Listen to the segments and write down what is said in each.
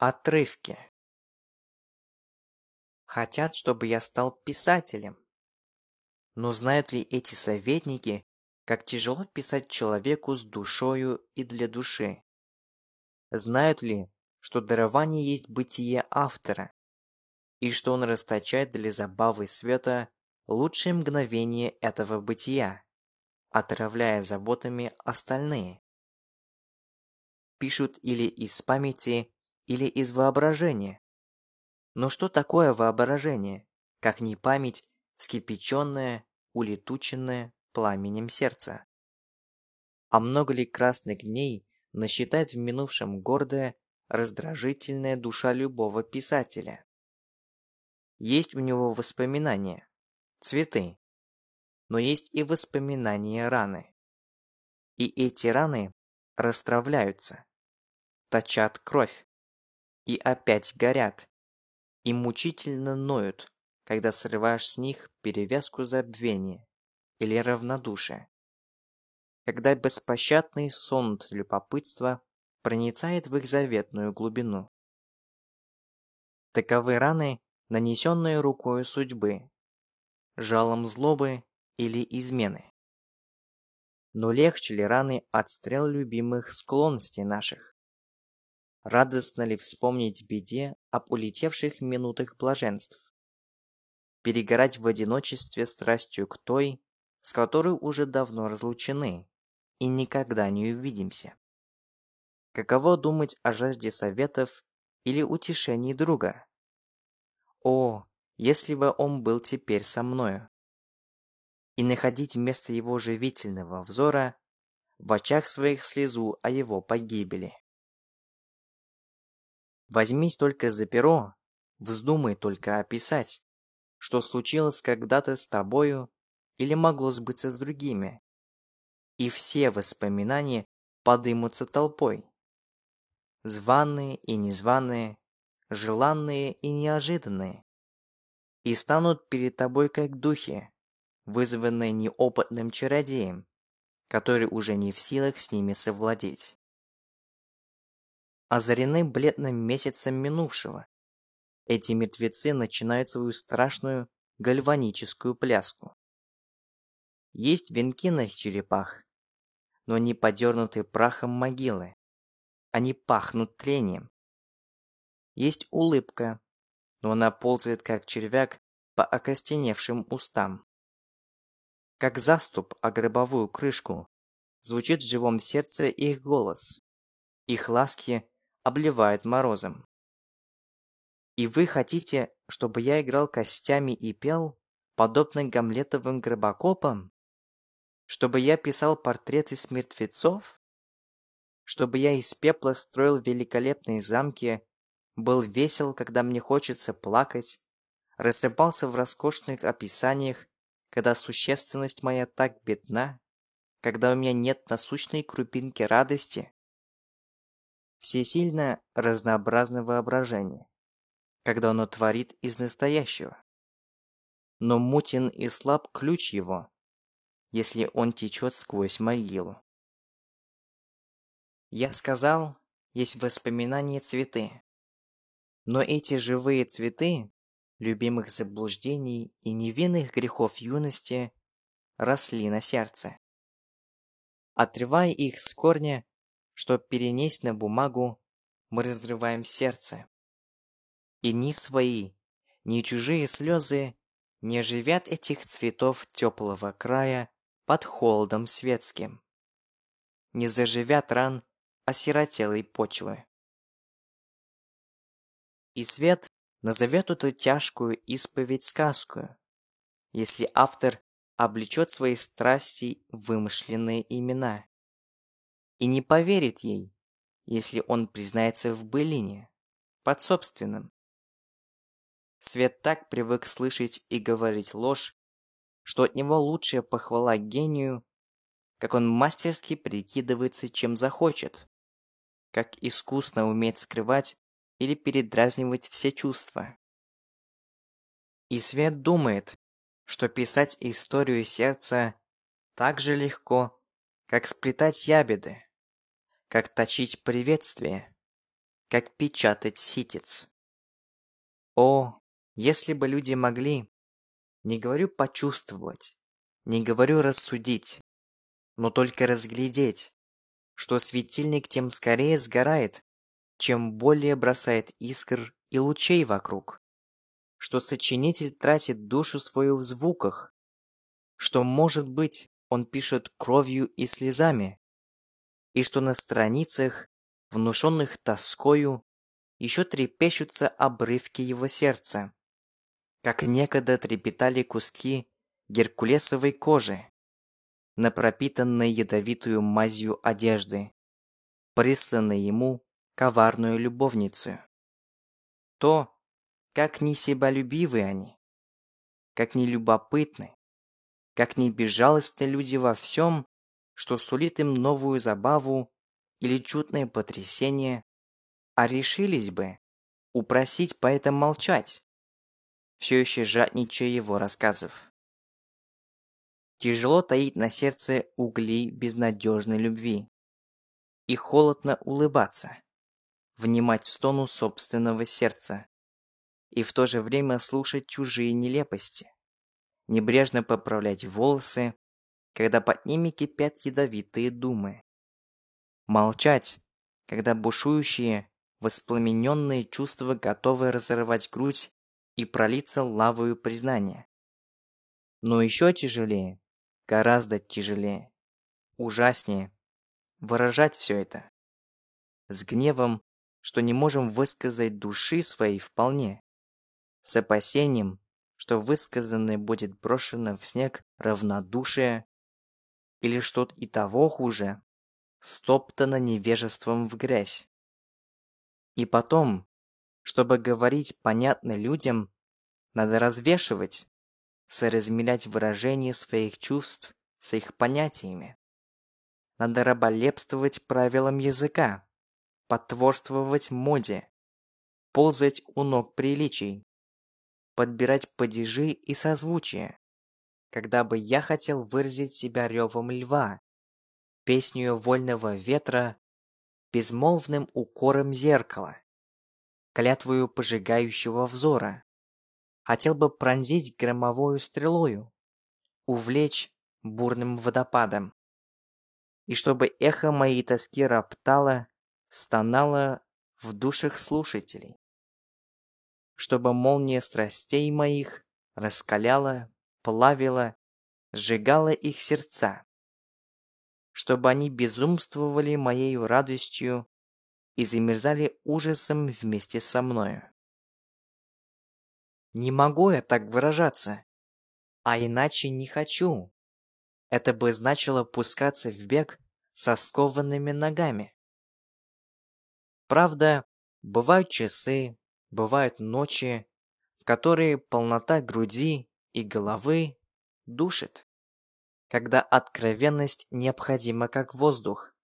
Отрывки. Хотят, чтобы я стал писателем. Но знают ли эти советники, как тяжело писать человеку с душою и для души? Знают ли, что дарование есть бытие автора, и что он расточает для забавы света лучшие мгновения этого бытия, отравляя заботами остальные? Пишут или из памяти, или из воображения. Но что такое воображение, как не память, скипяченная, улетученная пламенем сердца? А много ли красных дней насчитает в минувшем гордая, раздражительная душа любого писателя? Есть у него воспоминания, цветы, но есть и воспоминания раны. И эти раны расстравляются, точат кровь, и опять горят, и мучительно ноют, когда срываешь с них перевязку забвения или равнодушия. Когда беспощадный сон любопытства проницает в их заветную глубину. Таковы раны, нанесенные рукою судьбы, жалом злобы или измены. Но легче ли раны отстрел любимых склонностей наших? Радостно ли вспомнить беде об улетевших минутах блаженств? Перегорать в одиночестве страстью к той, с которой уже давно разлучены и никогда не увидимся? Каково думать о жажде советов или утешений друга? О, если бы он был теперь со мною! И находить вместо его живительного взора в очах своих слезу о его погибели. Возьмись только за перо, вздумай только описать, что случилось когда-то с тобою или могло сбыться с другими. И все воспоминания подымутся толпой. Званые и незваные, желанные и неожиданные. И станут перед тобой как духи, вызванные неопытным чародеем, который уже не в силах с ними совладеть озарены бледным месяцем минувшего. Эти мертвецы начинают свою страшную гальваническую пляску. Есть венки на их черепах, но они подернуты прахом могилы. Они пахнут тлением. Есть улыбка, но она ползает, как червяк, по окостеневшим устам. Как заступ о гробовую крышку, звучит в живом сердце их голос. Их ласки обливает морозом. И вы хотите, чтобы я играл костями и пел, подобно гамлетовым гробокопам? Чтобы я писал портреты с мертвецов? Чтобы я из пепла строил великолепные замки, был весел, когда мне хочется плакать, рассыпался в роскошных описаниях, когда существенность моя так бедна, когда у меня нет насущной крупинки радости, всесильное разнообразное воображение, когда оно творит из настоящего. Но мутен и слаб ключ его, если он течет сквозь могилу. Я сказал, есть воспоминания цветы. Но эти живые цветы, любимых заблуждений и невинных грехов юности, росли на сердце. Отрывая их с корня, что перенесть на бумагу, мы разрываем сердце. И ни свои, ни чужие слезы не оживят этих цветов теплого края под холодом светским. Не заживят ран осиротелой почвы. И свет назовет эту тяжкую исповедь сказкую, если автор облечет свои страсти вымышленные имена и не поверит ей, если он признается в былине, под собственным. Свет так привык слышать и говорить ложь, что от него лучшая похвала гению, как он мастерски прикидывается, чем захочет, как искусно умеет скрывать или передразнивать все чувства. И Свет думает, что писать историю сердца так же легко, как сплетать ябеды как точить приветствие, как печатать ситец. О, если бы люди могли, не говорю почувствовать, не говорю рассудить, но только разглядеть, что светильник тем скорее сгорает, чем более бросает искр и лучей вокруг, что сочинитель тратит душу свою в звуках, что, может быть, он пишет кровью и слезами, и что на страницах, внушенных тоскою, еще трепещутся обрывки его сердца, как некогда трепетали куски геркулесовой кожи, на пропитанной ядовитую мазью одежды, присланной ему коварную любовницу. То, как не себолюбивы они, как не любопытны, как не безжалостны люди во всем, что сулит им новую забаву или чудное потрясение, а решились бы упросить поэта молчать, все еще жадничая его рассказов. Тяжело таить на сердце угли безнадежной любви и холодно улыбаться, внимать стону собственного сердца и в то же время слушать чужие нелепости небрежно поправлять волосы, когда под ними кипят ядовитые думы. Молчать, когда бушующие, воспламененные чувства готовы разорвать грудь и пролиться лавою признания. Но еще тяжелее, гораздо тяжелее, ужаснее выражать все это. С гневом, что не можем высказать души своей вполне. С опасением, что высказанное будет брошено в снег равнодушие, или что и того хуже, стоптано невежеством в грязь. И потом, чтобы говорить понятно людям, надо развешивать, соразмерять выражение своих чувств с их понятиями. Надо раболепствовать правилам языка, потворствовать моде, ползать у ног приличий, подбирать падежи и созвучия. Когда бы я хотел выразить себя ревом льва, песнью вольного ветра, безмолвным укором зеркала, клятвою пожигающего взора, хотел бы пронзить громовою стрелою, увлечь бурным водопадом, и чтобы эхо моей тоски роптало, стонало в душах слушателей. Чтобы молния страстей моих раскаляла, плавила, сжигала их сердца, чтобы они безумствовали моею радостью и замерзали ужасом вместе со мною. Не могу я так выражаться, а иначе не хочу. Это бы значило пускаться в бег со скованными ногами. Правда, бывают часы, Бывают ночи, в которые полнота груди и головы душит, когда откровенность необходима как воздух,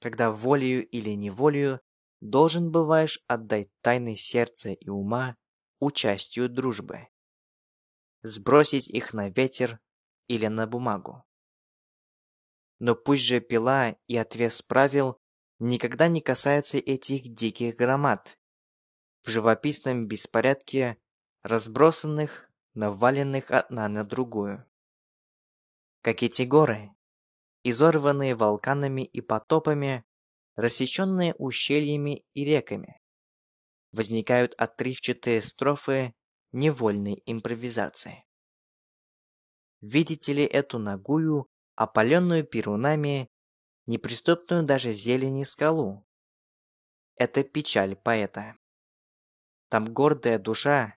когда волею или неволею должен бываешь отдать тайны сердца и ума участию дружбы, сбросить их на ветер или на бумагу. Но пусть же пила и отвес правил никогда не касаются этих диких громад, в живописном беспорядке разбросанных, наваленных одна на другую. Как эти горы, изорванные вулканами и потопами, рассеченные ущельями и реками, возникают отрывчатые строфы невольной импровизации. Видите ли эту ногую, опаленную перунами, неприступную даже зелени скалу? Это печаль поэта. Там гордая душа,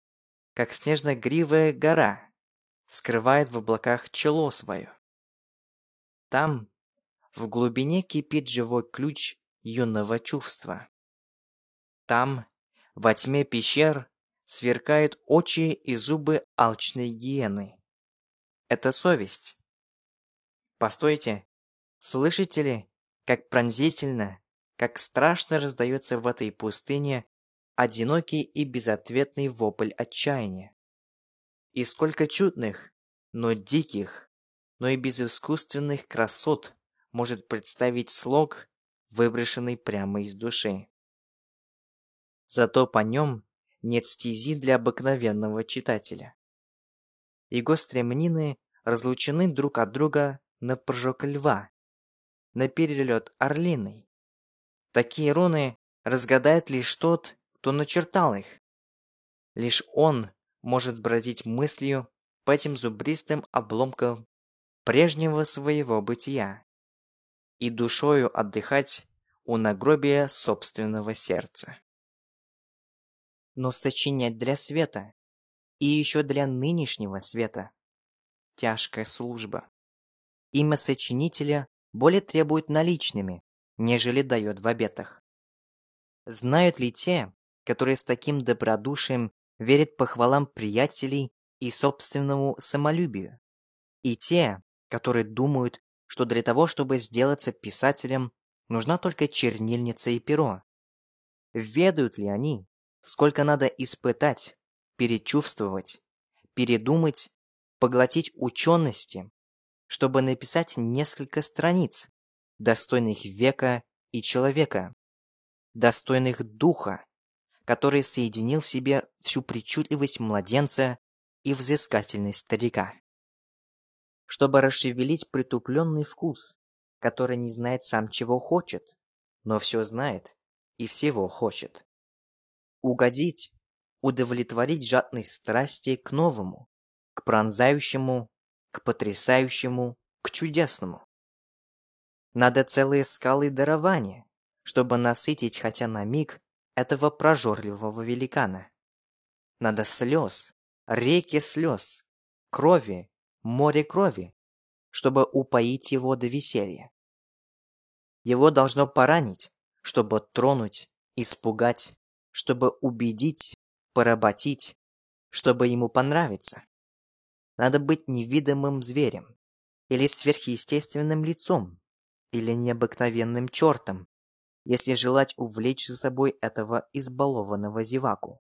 как снежно-гривая гора, скрывает в облаках чело свое. Там в глубине кипит живой ключ юного чувства. Там, во тьме пещер, сверкают очи и зубы алчной гиены. Это совесть. Постойте, слышите ли, как пронзительно, как страшно раздается в этой пустыне одинокий и безответный вопль отчаяния. И сколько чудных, но диких, но и безыскусственных красот может представить слог, выброшенный прямо из души. Зато по нем нет стези для обыкновенного читателя. Его стремнины разлучены друг от друга на прыжок льва, на перелет орлиный. Такие руны разгадает лишь тот, кто начертал их. Лишь он может бродить мыслью по этим зубристым обломкам прежнего своего бытия и душою отдыхать у нагробия собственного сердца. Но сочинять для света и еще для нынешнего света – тяжкая служба. Имя сочинителя более требует наличными, нежели дает в обетах. Знают ли те, которые с таким добродушием верят похвалам приятелей и собственному самолюбию, и те, которые думают, что для того, чтобы сделаться писателем, нужна только чернильница и перо. Ведают ли они, сколько надо испытать, перечувствовать, передумать, поглотить учености, чтобы написать несколько страниц, достойных века и человека, достойных духа, который соединил в себе всю причудливость младенца и взыскательность старика. Чтобы расшевелить притупленный вкус, который не знает сам чего хочет, но все знает и всего хочет. Угодить, удовлетворить жадность страсти к новому, к пронзающему, к потрясающему, к чудесному. Надо целые скалы дарования, чтобы насытить хотя на миг этого прожорливого великана. Надо слез, реки слез, крови, море крови, чтобы упоить его до веселья. Его должно поранить, чтобы тронуть, испугать, чтобы убедить, поработить, чтобы ему понравиться. Надо быть невидимым зверем, или сверхъестественным лицом, или необыкновенным чертом, если желать увлечь за собой этого избалованного зеваку.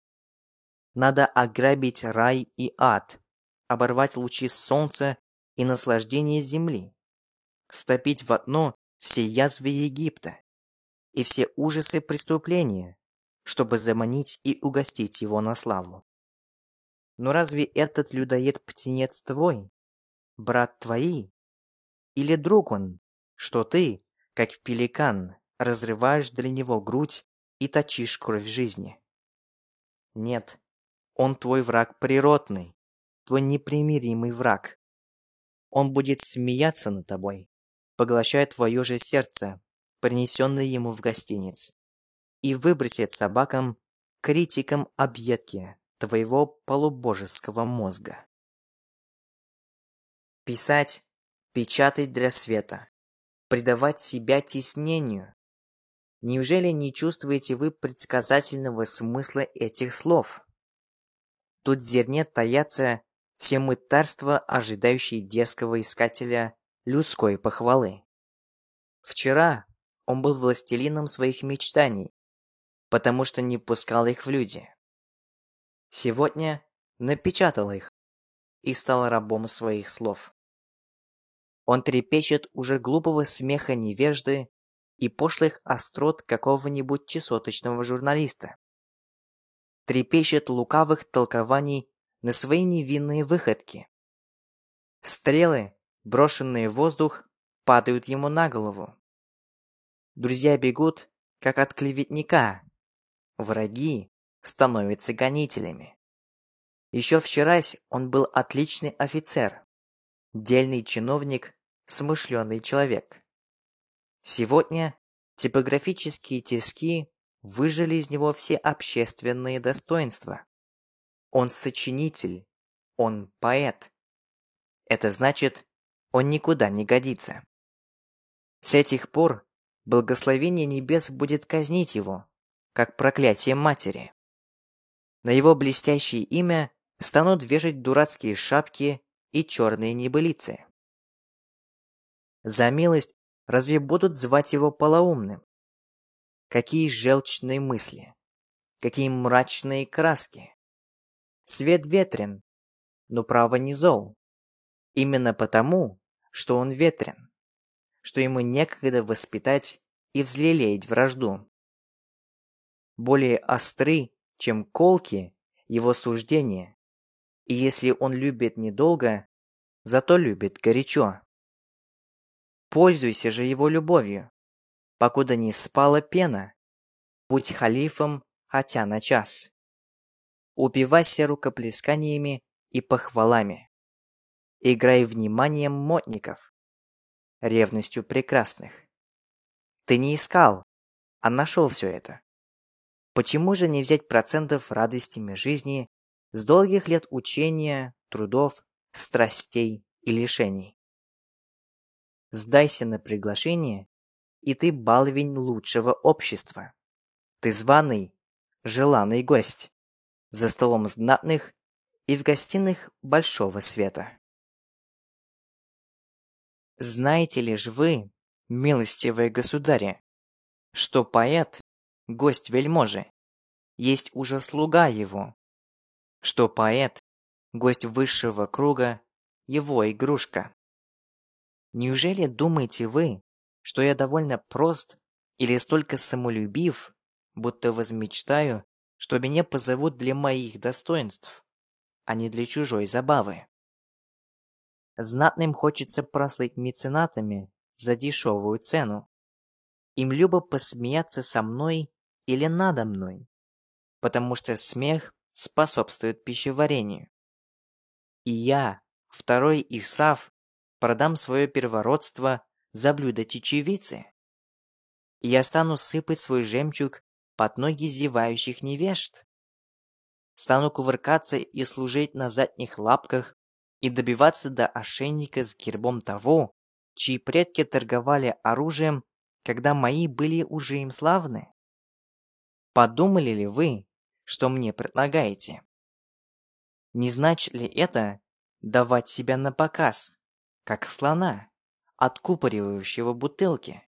Надо ограбить рай и ад, оборвать лучи солнца и наслаждение земли, стопить в одно все язвы Египта и все ужасы преступления, чтобы заманить и угостить его на славу. Но разве этот людоед-птенец твой, брат твои, или друг он, что ты, как пеликан, разрываешь для него грудь и точишь кровь жизни? Нет, он твой враг природный, твой непримиримый враг. Он будет смеяться над тобой, поглощая твое же сердце, принесенное ему в гостиниц, и выбросит собакам, критикам объедки твоего полубожеского мозга. Писать, печатать для света, предавать себя теснению. Неужели не чувствуете вы предсказательного смысла этих слов? Тут зерне таятся все мытарства, ожидающие детского искателя людской похвалы. Вчера он был властелином своих мечтаний, потому что не пускал их в люди. Сегодня напечатал их и стал рабом своих слов. Он трепещет уже глупого смеха невежды и пошлых острот какого-нибудь чесоточного журналиста. Трепещет лукавых толкований на свои невинные выходки. Стрелы, брошенные в воздух, падают ему на голову. Друзья бегут, как от клеветника. Враги становятся гонителями. Еще вчерась он был отличный офицер, дельный чиновник, смышленый человек. Сегодня типографические тиски выжили из него все общественные достоинства. Он сочинитель. Он поэт. Это значит, он никуда не годится. С этих пор благословение небес будет казнить его, как проклятие матери. На его блестящее имя станут вешать дурацкие шапки и черные небылицы. За милость разве будут звать его полоумным? Какие желчные мысли, какие мрачные краски. Свет ветрен, но право не зол. Именно потому, что он ветрен, что ему некогда воспитать и взлелеять вражду. более остры, чем колки его суждения. И если он любит недолго, зато любит горячо. Пользуйся же его любовью, покуда не спала пена. Будь халифом хотя на час. Упивайся рукоплесканиями и похвалами. Играй вниманием модников, ревностью прекрасных. Ты не искал, а нашел все это. Почему же не взять процентов радостями жизни с долгих лет учения, трудов, страстей и лишений? Сдайся на приглашение, и ты баловень лучшего общества. Ты званый, желанный гость за столом знатных и в гостиных большого света. Знаете ли ж вы, милостивые государи, что поэт, гость вельможи, есть уже слуга его, что поэт, гость высшего круга, его игрушка. Неужели думаете вы, что я довольно прост или столько самолюбив, будто возмечтаю, что меня позовут для моих достоинств, а не для чужой забавы? Знатным хочется прослыть меценатами за дешевую цену. Им любо посмеяться со мной или надо мной, потому что смех способствует пищеварению. И я, второй Исав, продам свое первородство за блюдо чечевицы. И я стану сыпать свой жемчуг под ноги зевающих невежд. Стану кувыркаться и служить на задних лапках и добиваться до ошейника с гербом того, чьи предки торговали оружием, когда мои были уже им славны? Подумали ли вы, что мне предлагаете? Не значит ли это давать себя на показ, как слона, откупоривающего бутылки?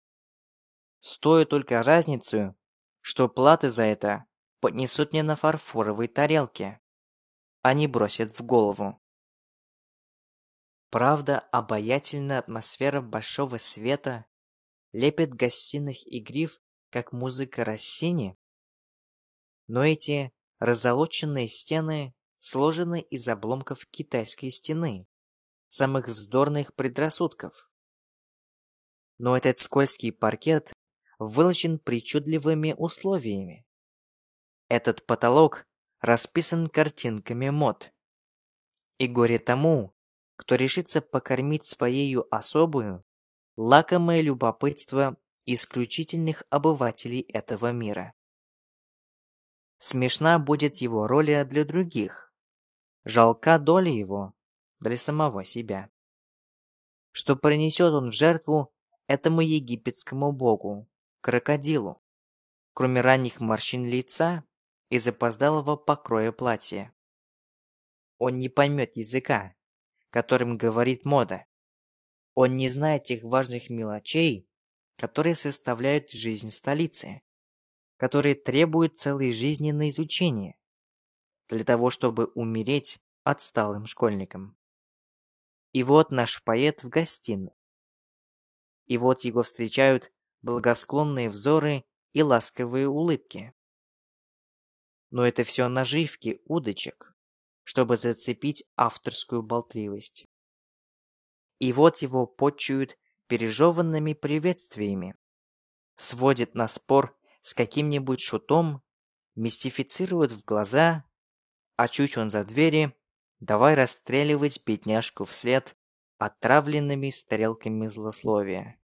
Стоит только разницу, что платы за это поднесут мне на фарфоровой тарелке, а не бросят в голову. Правда, обаятельная атмосфера большого света, лепит гостиных и гриф, как музыка Россини. Но эти разолоченные стены сложены из обломков китайской стены, самых вздорных предрассудков. Но этот скользкий паркет выложен причудливыми условиями. Этот потолок расписан картинками мод. И горе тому, кто решится покормить своею особую, лакомое любопытство исключительных обывателей этого мира. Смешна будет его роль для других, жалка доля его для самого себя. Что принесет он в жертву этому египетскому богу, крокодилу, кроме ранних морщин лица и запоздалого покроя платья. Он не поймет языка, которым говорит мода. Он не знает тех важных мелочей, которые составляют жизнь столицы, которые требуют целой жизни на изучение, для того, чтобы умереть отсталым школьником. И вот наш поэт в гостиной. И вот его встречают благосклонные взоры и ласковые улыбки. Но это все наживки удочек, чтобы зацепить авторскую болтливость. И вот его почуют пережеванными приветствиями. Сводит на спор с каким-нибудь шутом, мистифицирует в глаза, а чуть он за двери, давай расстреливать бедняжку вслед отравленными стрелками злословия.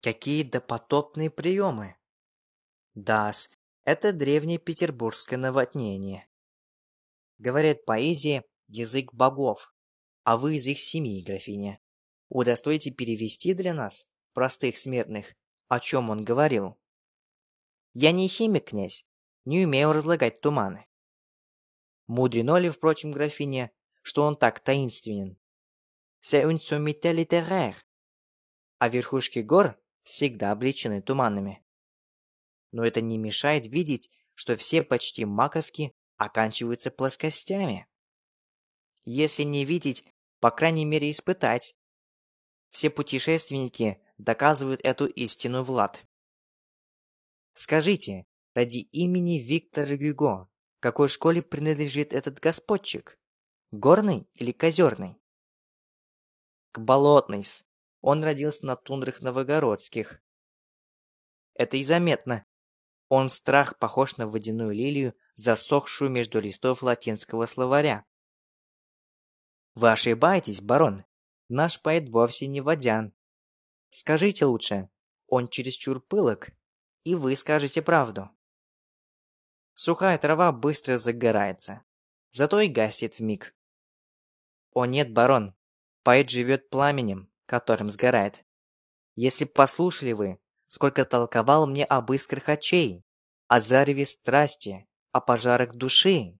Какие допотопные приемы! Дас, это древнее петербургское наводнение. Говорят, поэзия – язык богов, а вы из их семьи, графиня. Удостоите перевести для нас, простых смертных, о чем он говорил. Я не химик, князь, не умею разлагать туманы. Мудрено ли, впрочем, графиня, что он так таинственен? C'est une sommité. А верхушки гор всегда обличены туманами но это не мешает видеть, что все почти маковки оканчиваются плоскостями. Если не видеть, по крайней мере испытать. Все путешественники доказывают эту истину Влад. Скажите, ради имени Виктора Гюго, какой школе принадлежит этот господчик? Горный или козерный? К болотной Он родился на тундрах новогородских. Это и заметно. Он страх похож на водяную лилию, засохшую между листов латинского словаря. Вы ошибаетесь, барон. Наш поэт вовсе не водян. Скажите лучше, он чересчур пылок, и вы скажете правду. Сухая трава быстро загорается, зато и гаснет вмиг. О нет, барон, поэт живет пламенем, которым сгорает. Если б послушали вы, сколько толковал мне об искрах очей, о зареве страсти, о пожарах души,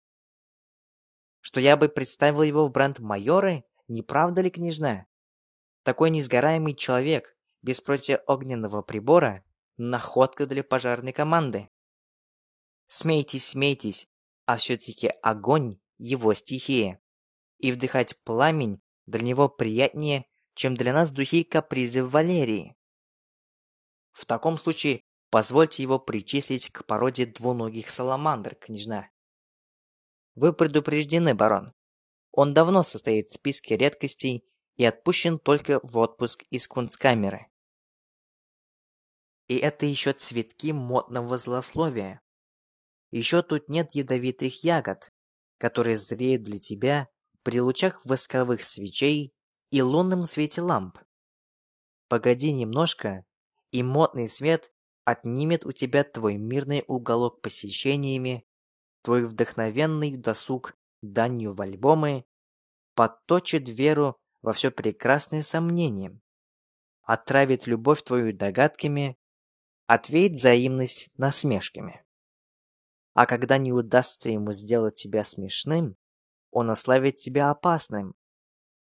что я бы представил его в бранд-майоры, не правда ли, княжна? Такой несгораемый человек, без противоогненного прибора, находка для пожарной команды. Смейтесь, смейтесь, а все-таки огонь – его стихия. И вдыхать пламень для него приятнее, чем для нас духи капризы Валерии. В таком случае позвольте его причислить к породе двуногих саламандр, княжна. Вы предупреждены, барон. Он давно состоит в списке редкостей и отпущен только в отпуск из кунсткамеры. И это еще цветки модного злословия. Еще тут нет ядовитых ягод, которые зреют для тебя при лучах восковых свечей и лунном свете ламп. Погоди немножко, и модный свет отнимет у тебя твой мирный уголок посещениями твой вдохновенный досуг данью в альбомы, подточит веру во все прекрасное сомнение, отравит любовь твою догадками, отвеет взаимность насмешками. А когда не удастся ему сделать тебя смешным, он ославит тебя опасным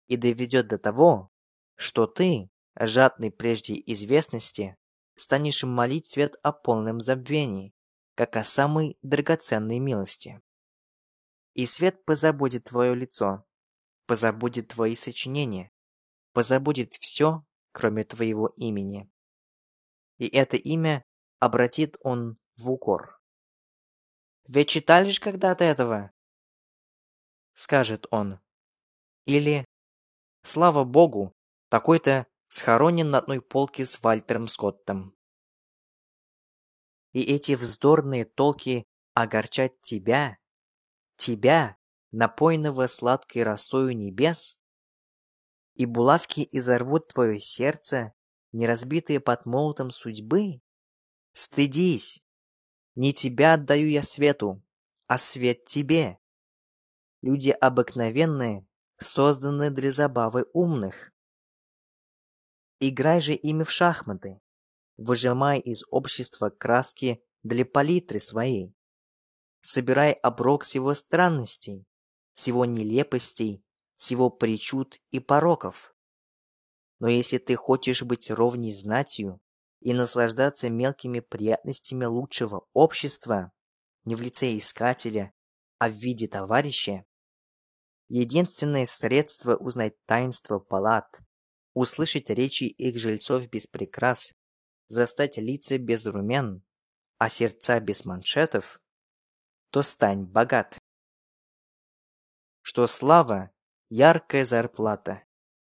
и доведет до того, что ты, жадный прежде известности, станешь молить свет о полном забвении, как о самой драгоценной милости. И свет позабудет твое лицо, позабудет твои сочинения, позабудет все, кроме твоего имени. И это имя обратит он в укор. «Ведь читали ж когда-то этого?» Скажет он. Или «Слава Богу, такой-то схоронен на одной полке с Вальтером Скоттом» и эти вздорные толки огорчать тебя, тебя, напойного сладкой росою небес, и булавки изорвут твое сердце, не разбитые под молотом судьбы? Стыдись! Не тебя отдаю я свету, а свет тебе. Люди обыкновенные, созданы для забавы умных. Играй же ими в шахматы, выжимай из общества краски для палитры своей. Собирай оброк всего странностей, всего нелепостей, всего причуд и пороков. Но если ты хочешь быть ровней знатью и наслаждаться мелкими приятностями лучшего общества, не в лице искателя, а в виде товарища, единственное средство узнать таинство палат, услышать речи их жильцов без прикрас, застать лица без румян, а сердца без маншетов, то стань богат. Что слава – яркая зарплата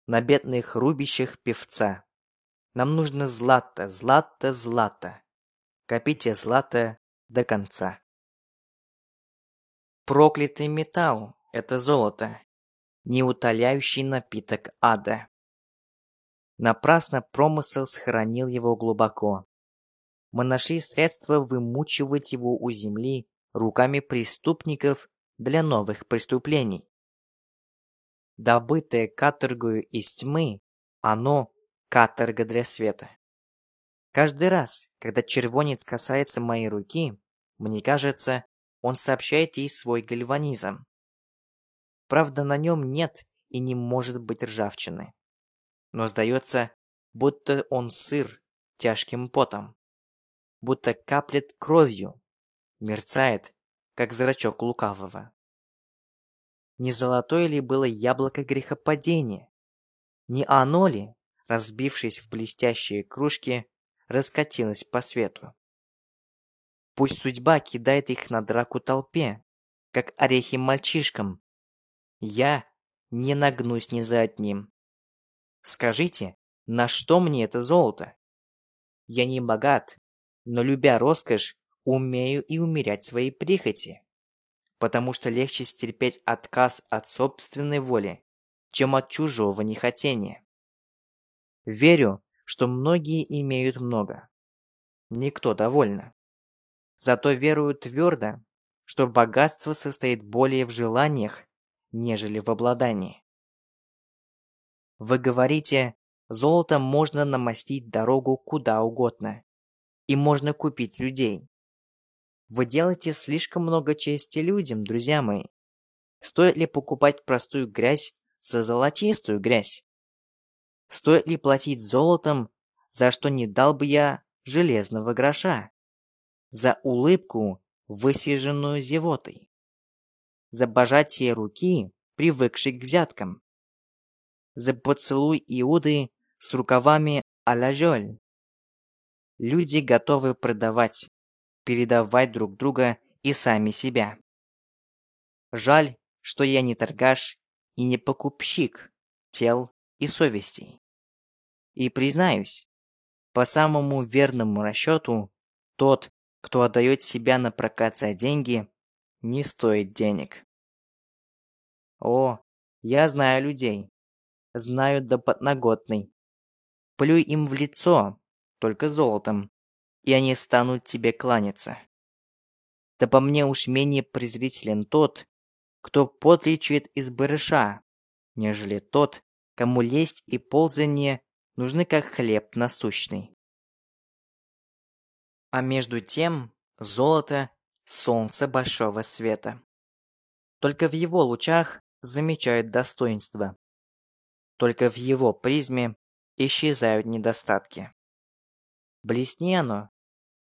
на бедных рубищах певца. Нам нужно злато, злато, злато. Копите злато до конца. Проклятый металл – это золото, неутоляющий напиток ада. Напрасно промысел сохранил его глубоко. Мы нашли средства вымучивать его у земли руками преступников для новых преступлений. Добытое каторгою из тьмы, оно – каторга для света. Каждый раз, когда червонец касается моей руки, мне кажется, он сообщает ей свой гальванизм. Правда, на нем нет и не может быть ржавчины но сдается, будто он сыр тяжким потом, будто каплет кровью, мерцает, как зрачок лукавого. Не золотое ли было яблоко грехопадения? Не оно ли, разбившись в блестящие кружки, раскатилось по свету? Пусть судьба кидает их на драку толпе, как орехи мальчишкам. Я не нагнусь ни за одним. Скажите, на что мне это золото? Я не богат, но, любя роскошь, умею и умерять свои прихоти. Потому что легче стерпеть отказ от собственной воли, чем от чужого нехотения. Верю, что многие имеют много. Никто довольно. Зато верую твердо, что богатство состоит более в желаниях, нежели в обладании. Вы говорите, золото можно намостить дорогу куда угодно, и можно купить людей. Вы делаете слишком много чести людям, друзья мои. Стоит ли покупать простую грязь за золотистую грязь? Стоит ли платить золотом, за что не дал бы я железного гроша? За улыбку, высиженную зевотой? За пожатие руки, привыкшей к взяткам? За поцелуй Иуды с рукавами а-ля? Люди готовы продавать, передавать друг друга и сами себя. Жаль, что я не торгаш и не покупщик тел и совестей. И признаюсь, по самому верному расчету, тот, кто отдает себя на прокат за деньги, не стоит денег. О, я знаю людей. Знаю до подноготной. Плюй им в лицо, только золотом, и они станут тебе кланяться. Да по мне уж менее презрителен тот, кто подлечит из барыша, нежели тот, кому лесть и ползание нужны как хлеб насущный. А между тем золото – солнце большого света. Только в его лучах замечают достоинства. Только в его призме исчезают недостатки. Блесни оно,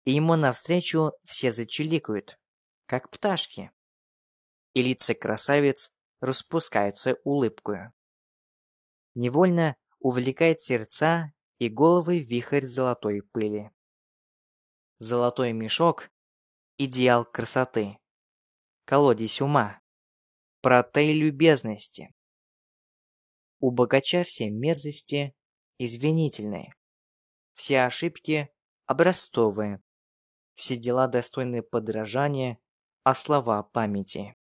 и ему навстречу все зачеликают, как пташки. И лица красавиц распускаются улыбкою. Невольно увлекает сердца и головы вихрь золотой пыли. Золотой мешок – идеал красоты, колодец ума, протей любезности. У богача все мерзости извинительные, все ошибки образцовые, все дела достойны подражания, а слова памяти.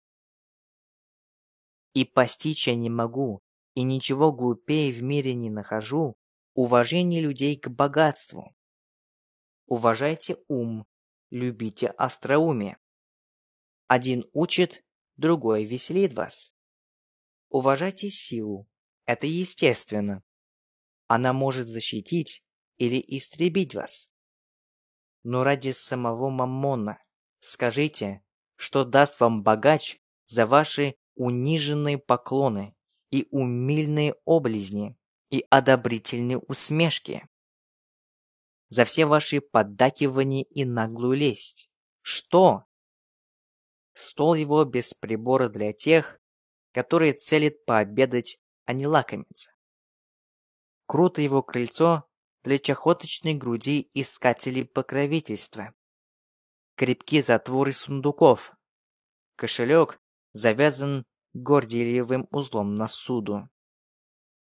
И постичь я не могу, и ничего глупее в мире не нахожу уважение людей к богатству. Уважайте ум, любите остроумие. Один учит, другой веселит вас. Уважайте силу, это естественно. Она может защитить или истребить вас. Но ради самого Маммона скажите, что даст вам богач за ваши униженные поклоны и умильные облизни и одобрительные усмешки. За все ваши поддакивания и наглую лесть. Что? Стол его без прибора для тех, которые целят пообедать, а не лакомиться. Круто его крыльцо для чахоточной груди искателей покровительства. Крепки затворы сундуков. Кошелек завязан гордиевым узлом на суду.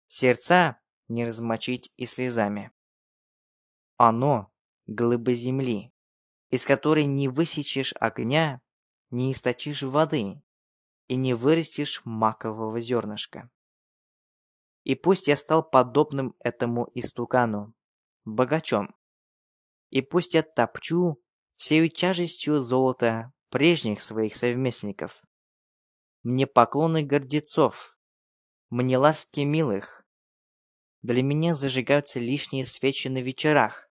Сердца не размочить и слезами. Оно — глыба земли, из которой не высечешь огня, не источишь воды и не вырастешь макового зернышка. И пусть я стал подобным этому истукану, богачом. И пусть я топчу всею тяжестью золота прежних своих совместников. Мне поклоны гордецов, мне ласки милых. Для меня зажигаются лишние свечи на вечерах,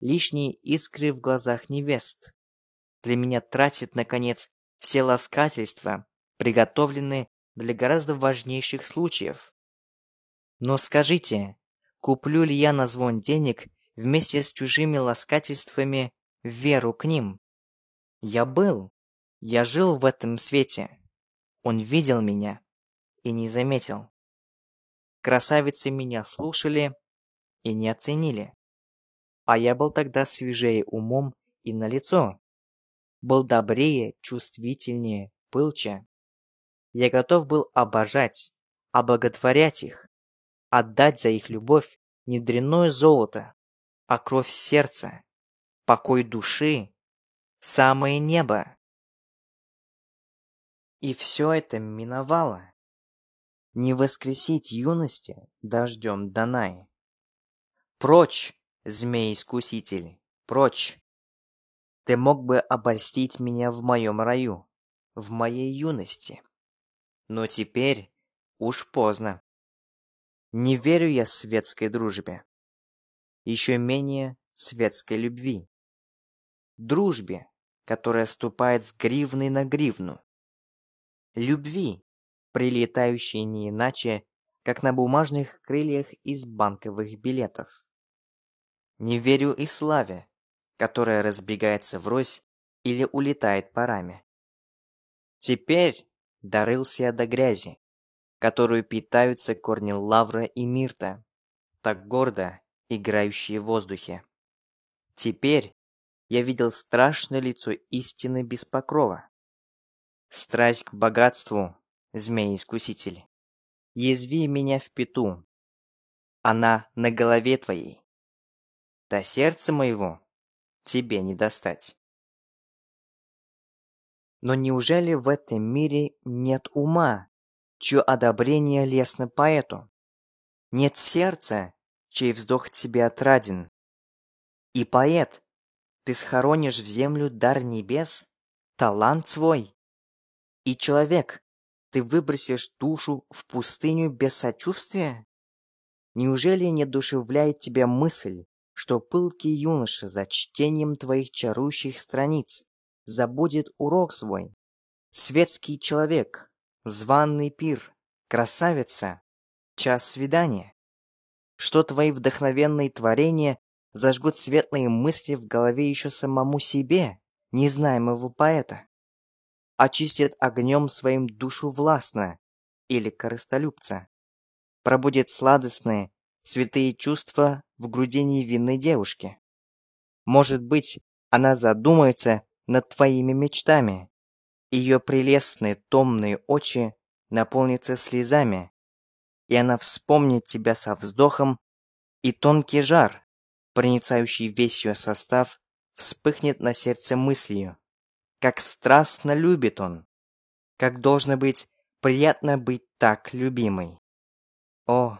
лишние искры в глазах невест. Для меня тратит, наконец, все ласкательства, приготовленные для гораздо важнейших случаев. Но скажите, Куплю ли я на звон денег вместе с чужими ласкательствами веру к ним? Я был. Я жил в этом свете. Он видел меня и не заметил. Красавицы меня слушали и не оценили. А я был тогда свежее умом и на лицо. был добрее, чувствительнее, пылче. Я готов был обожать, облаготворять их, отдать за их любовь не дрянное золото, а кровь сердца, покой души, самое небо. И все это миновало. Не воскресить юности дождем Данай. Прочь, змей-искуситель, прочь! Ты мог бы обольстить меня в моем раю, в моей юности. Но теперь уж поздно. Не верю я светской дружбе. Еще менее светской любви. Дружбе, которая ступает с гривны на гривну. Любви, прилетающей не иначе, как на бумажных крыльях из банковых билетов. Не верю и славе, которая разбегается врозь или улетает парами. Теперь дорылся я до грязи, которую питаются корни лавра и мирта, так гордо играющие в воздухе. Теперь я видел страшное лицо истины без покрова. Страсть к богатству, змей-искуситель, язви меня в пету. Она на голове твоей. До сердца моего тебе не достать. Но неужели в этом мире нет ума, чье одобрение лестно поэту? Нет сердца, чей вздох тебе отраден? И поэт, ты схоронишь в землю дар небес, талант свой? И человек, ты выбросишь душу в пустыню без сочувствия? Неужели не душевляет тебя мысль, что пылкий юноша за чтением твоих чарующих страниц забудет урок свой. Светский человек, званный пир, красавица, час свидания. Что твои вдохновенные творения зажгут светлые мысли в голове еще самому себе, незнаемого поэта. Очистит огнем своим душу властно или корыстолюбца. Пробудет сладостные, святые чувства в груди невинной девушки. Может быть, она задумается над твоими мечтами. Ее прелестные томные очи наполнятся слезами, и она вспомнит тебя со вздохом, и тонкий жар, проницающий весь ее состав, вспыхнет на сердце мыслью. Как страстно любит он! Как должно быть приятно быть так любимой! О,